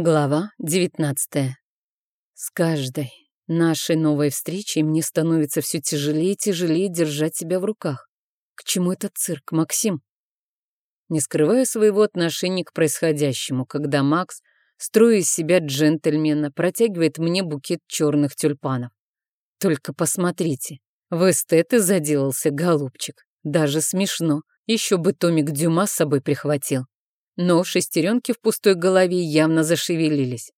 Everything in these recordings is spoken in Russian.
Глава 19 С каждой нашей новой встречей мне становится все тяжелее и тяжелее держать себя в руках. К чему этот цирк, Максим? Не скрывая своего отношения к происходящему, когда Макс, строя из себя джентльмена, протягивает мне букет черных тюльпанов. Только посмотрите, в эстеты заделался голубчик. Даже смешно, еще бы Томик Дюма с собой прихватил но шестеренки в пустой голове явно зашевелились.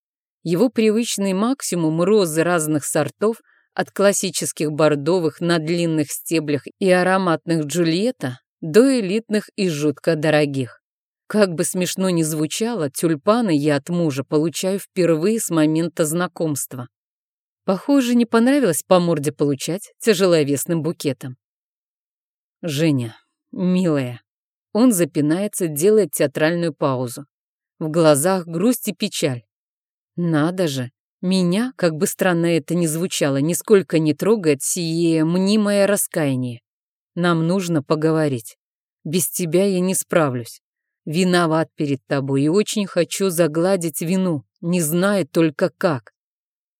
Его привычный максимум розы разных сортов, от классических бордовых на длинных стеблях и ароматных Джульетта до элитных и жутко дорогих. Как бы смешно ни звучало, тюльпаны я от мужа получаю впервые с момента знакомства. Похоже, не понравилось по морде получать тяжеловесным букетом. Женя, милая, он запинается, делает театральную паузу. В глазах грусть и печаль. Надо же, меня, как бы странно это ни звучало, нисколько не трогает сие мнимое раскаяние. Нам нужно поговорить. Без тебя я не справлюсь. Виноват перед тобой и очень хочу загладить вину, не знаю только как.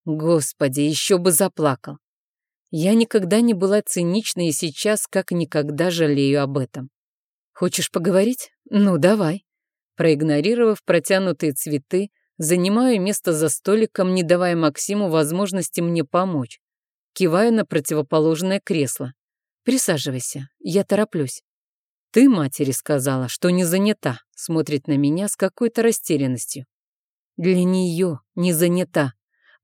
Господи, еще бы заплакал. Я никогда не была цинична и сейчас как никогда жалею об этом. Хочешь поговорить? Ну, давай. Проигнорировав протянутые цветы, занимаю место за столиком, не давая Максиму возможности мне помочь. Киваю на противоположное кресло. Присаживайся, я тороплюсь. Ты матери сказала, что не занята, смотрит на меня с какой-то растерянностью. Для нее не занята,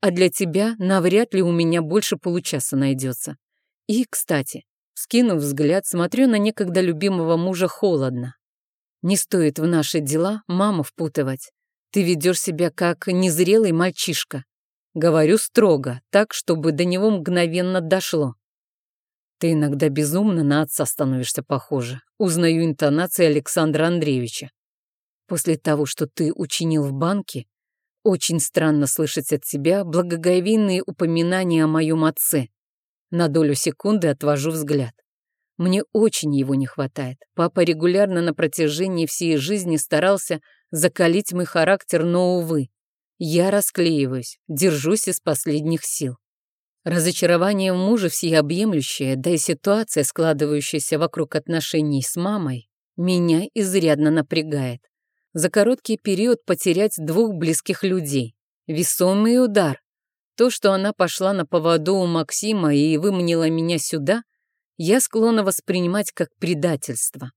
а для тебя навряд ли у меня больше получаса найдется. И, кстати, Скинув взгляд, смотрю на некогда любимого мужа холодно. Не стоит в наши дела маму впутывать. Ты ведешь себя как незрелый мальчишка. Говорю строго, так, чтобы до него мгновенно дошло. Ты иногда безумно на отца становишься похожа. Узнаю интонации Александра Андреевича. После того, что ты учинил в банке, очень странно слышать от тебя благоговейные упоминания о моем отце. На долю секунды отвожу взгляд. Мне очень его не хватает. Папа регулярно на протяжении всей жизни старался закалить мой характер, но, увы, я расклеиваюсь, держусь из последних сил. Разочарование в муже всеобъемлющее, да и ситуация, складывающаяся вокруг отношений с мамой, меня изрядно напрягает. За короткий период потерять двух близких людей. Весомый удар. То, что она пошла на поводу у Максима и выманила меня сюда, я склонна воспринимать как предательство.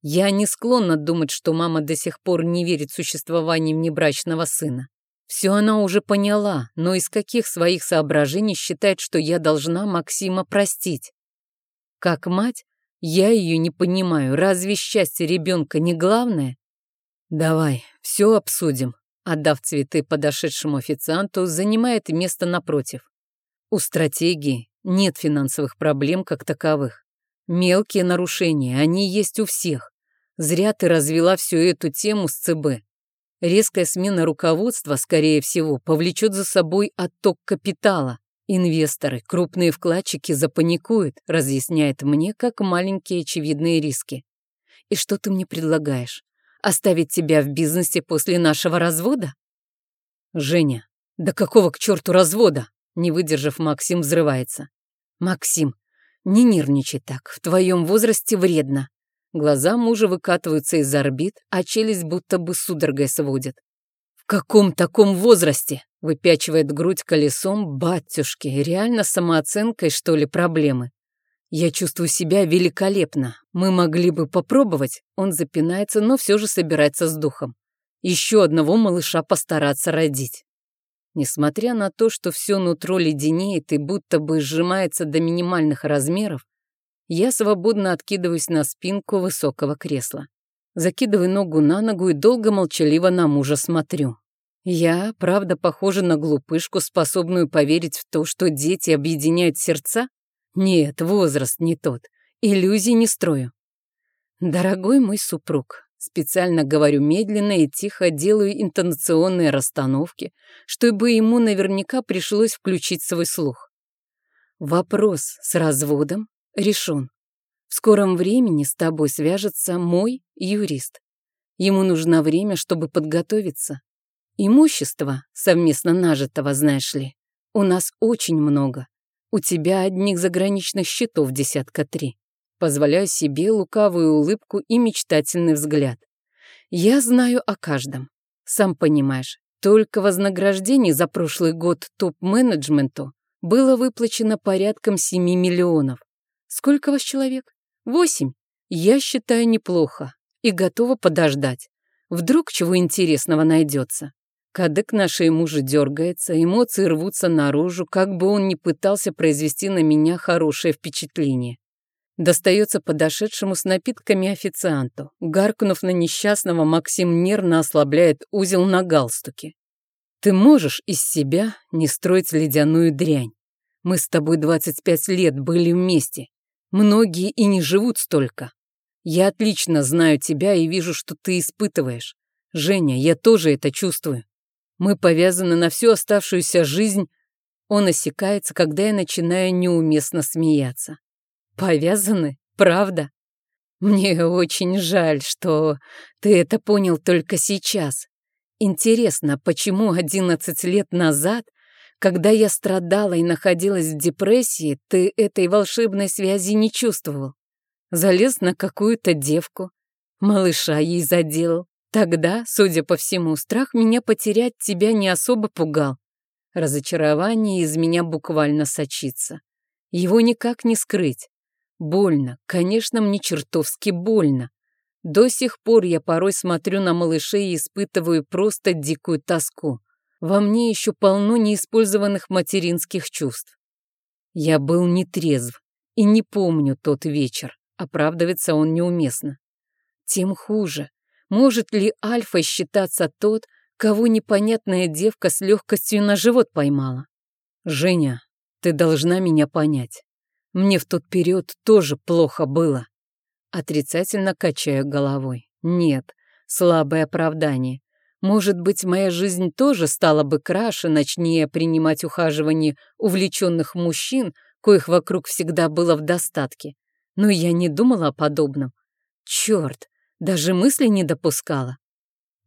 Я не склонна думать, что мама до сих пор не верит в существование внебрачного сына. Все она уже поняла, но из каких своих соображений считает, что я должна Максима простить? Как мать, я ее не понимаю. Разве счастье ребенка не главное? Давай, все обсудим. Отдав цветы подошедшему официанту, занимает место напротив. У стратегии нет финансовых проблем как таковых. Мелкие нарушения, они есть у всех. Зря ты развела всю эту тему с ЦБ. Резкая смена руководства, скорее всего, повлечет за собой отток капитала. Инвесторы, крупные вкладчики запаникуют, разъясняет мне, как маленькие очевидные риски. И что ты мне предлагаешь? Оставить тебя в бизнесе после нашего развода? Женя, да какого к черту развода? Не выдержав, Максим взрывается. Максим, не нервничай так, в твоем возрасте вредно. Глаза мужа выкатываются из орбит, а челюсть будто бы судорогой сводит. В каком таком возрасте? Выпячивает грудь колесом батюшки. Реально самооценкой, что ли, проблемы? Я чувствую себя великолепно. Мы могли бы попробовать. Он запинается, но все же собирается с духом. Еще одного малыша постараться родить. Несмотря на то, что все нутро леденеет и будто бы сжимается до минимальных размеров, я свободно откидываюсь на спинку высокого кресла. Закидываю ногу на ногу и долго молчаливо на мужа смотрю. Я, правда, похожа на глупышку, способную поверить в то, что дети объединяют сердца? Нет, возраст не тот. Иллюзий не строю. Дорогой мой супруг, специально говорю медленно и тихо делаю интонационные расстановки, чтобы ему наверняка пришлось включить свой слух. Вопрос с разводом решен. В скором времени с тобой свяжется мой юрист. Ему нужно время, чтобы подготовиться. Имущества, совместно нажитого, знаешь ли, у нас очень много. У тебя одних заграничных счетов десятка три. Позволяю себе лукавую улыбку и мечтательный взгляд. Я знаю о каждом. Сам понимаешь, только вознаграждение за прошлый год топ-менеджменту было выплачено порядком 7 миллионов. Сколько вас человек? Восемь. Я считаю неплохо и готова подождать. Вдруг чего интересного найдется. Кадык нашей мужа дергается, эмоции рвутся наружу, как бы он ни пытался произвести на меня хорошее впечатление. Достается подошедшему с напитками официанту. Гаркнув на несчастного, Максим нервно ослабляет узел на галстуке. «Ты можешь из себя не строить ледяную дрянь. Мы с тобой 25 лет были вместе. Многие и не живут столько. Я отлично знаю тебя и вижу, что ты испытываешь. Женя, я тоже это чувствую. Мы повязаны на всю оставшуюся жизнь. Он осекается, когда я начинаю неуместно смеяться. Повязаны? Правда? Мне очень жаль, что ты это понял только сейчас. Интересно, почему 11 лет назад, когда я страдала и находилась в депрессии, ты этой волшебной связи не чувствовал? Залез на какую-то девку, малыша ей заделал. Тогда, судя по всему, страх меня потерять тебя не особо пугал. Разочарование из меня буквально сочится. Его никак не скрыть. Больно, конечно, мне чертовски больно. До сих пор я порой смотрю на малышей и испытываю просто дикую тоску. Во мне еще полно неиспользованных материнских чувств. Я был нетрезв и не помню тот вечер. Оправдывается он неуместно. Тем хуже. Может ли Альфа считаться тот, кого непонятная девка с легкостью на живот поймала? Женя, ты должна меня понять. Мне в тот период тоже плохо было. Отрицательно качаю головой. Нет, слабое оправдание. Может быть, моя жизнь тоже стала бы краше, начнее принимать ухаживание увлеченных мужчин, коих вокруг всегда было в достатке. Но я не думала о подобном. Черт, даже мысли не допускала.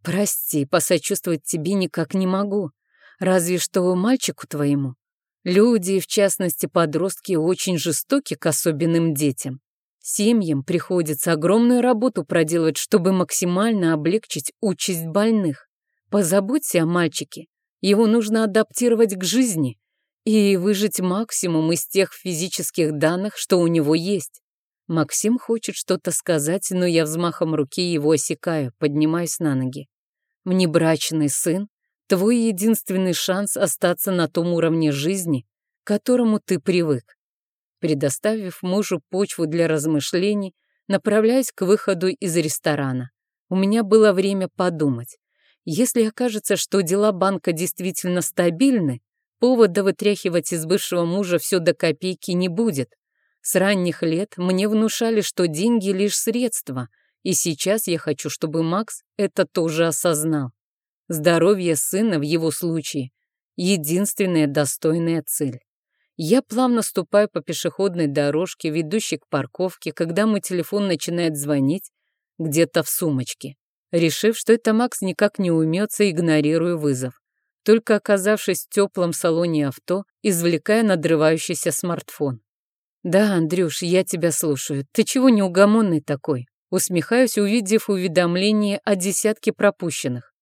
Прости, посочувствовать тебе никак не могу. Разве что мальчику твоему. Люди, в частности подростки, очень жестоки к особенным детям. Семьям приходится огромную работу проделывать, чтобы максимально облегчить участь больных. Позаботься о мальчике. Его нужно адаптировать к жизни и выжить максимум из тех физических данных, что у него есть. Максим хочет что-то сказать, но я взмахом руки его осекаю, поднимаясь на ноги. Внебрачный сын Твой единственный шанс остаться на том уровне жизни, к которому ты привык. Предоставив мужу почву для размышлений, направляюсь к выходу из ресторана. У меня было время подумать. Если окажется, что дела банка действительно стабильны, повода вытряхивать из бывшего мужа все до копейки не будет. С ранних лет мне внушали, что деньги лишь средства, и сейчас я хочу, чтобы Макс это тоже осознал. Здоровье сына в его случае — единственная достойная цель. Я плавно ступаю по пешеходной дорожке, ведущей к парковке, когда мой телефон начинает звонить где-то в сумочке. Решив, что это Макс никак не умется, игнорирую вызов. Только оказавшись в теплом салоне авто, извлекая надрывающийся смартфон. «Да, Андрюш, я тебя слушаю. Ты чего неугомонный такой?» Усмехаюсь, увидев уведомление о десятке пропущенных.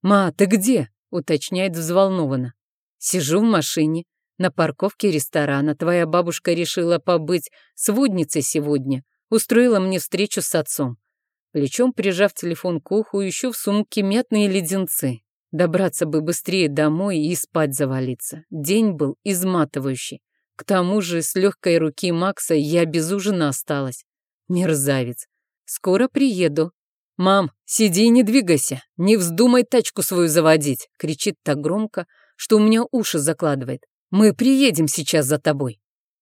«Ма, ты где?» — уточняет взволнованно. «Сижу в машине, на парковке ресторана. Твоя бабушка решила побыть сводницей сегодня. Устроила мне встречу с отцом. Плечом прижав телефон к уху, ищу в сумке мятные леденцы. Добраться бы быстрее домой и спать завалиться. День был изматывающий. К тому же с легкой руки Макса я без ужина осталась. Мерзавец. Скоро приеду. «Мам, сиди и не двигайся, не вздумай тачку свою заводить!» кричит так громко, что у меня уши закладывает. «Мы приедем сейчас за тобой!»